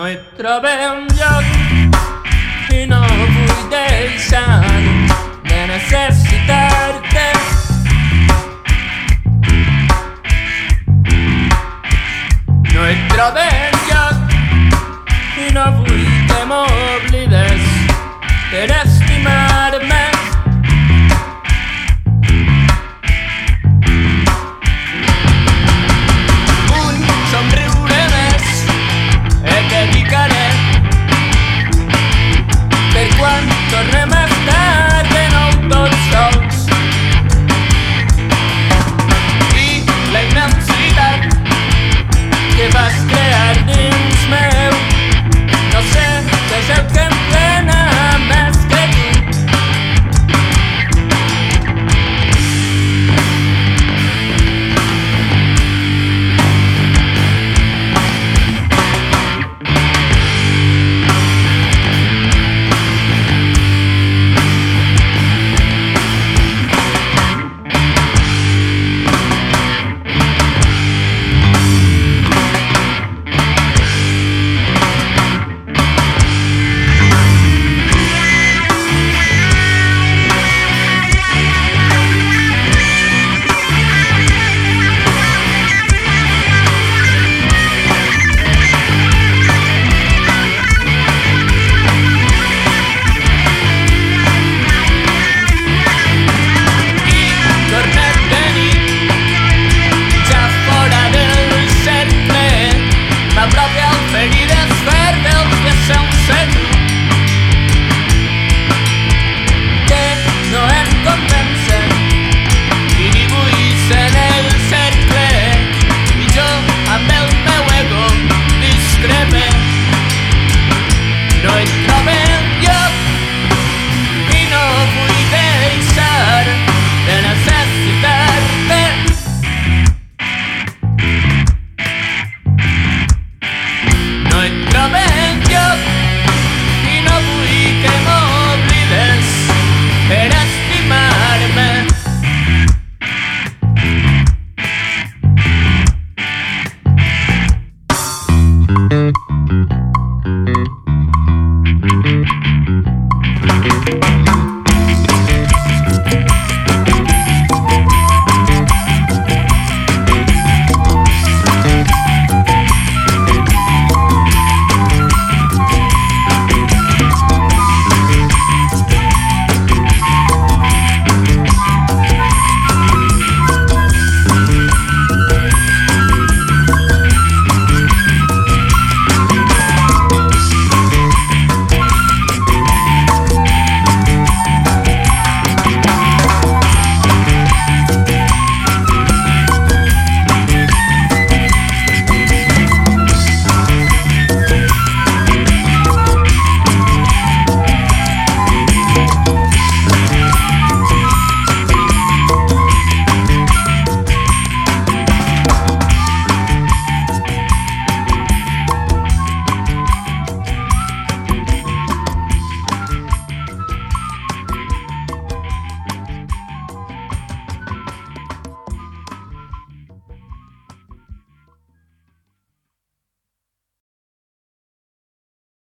no et trobe un lloc i no vull deixar de necessitar-te